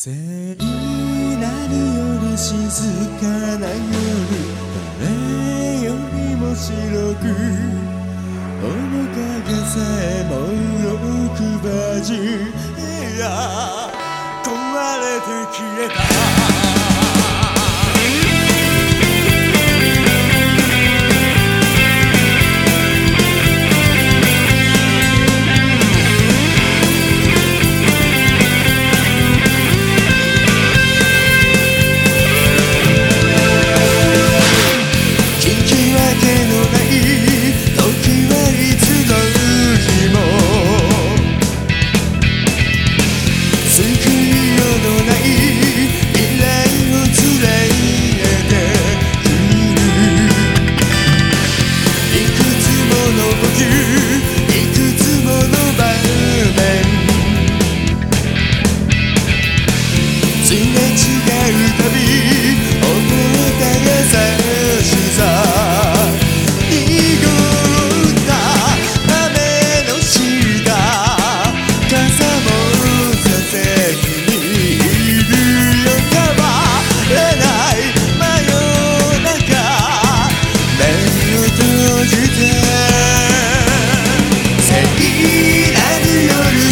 聖なより静かな夜誰よりも白く面影さえもうくばじいや壊れて消えた。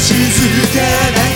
静かな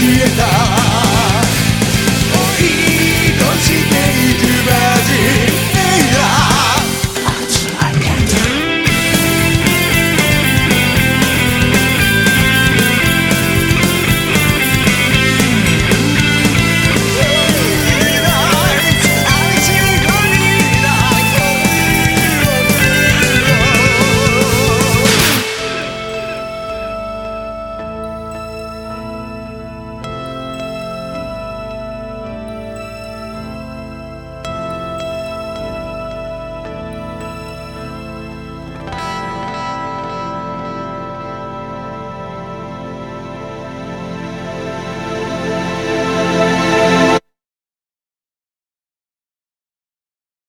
vida.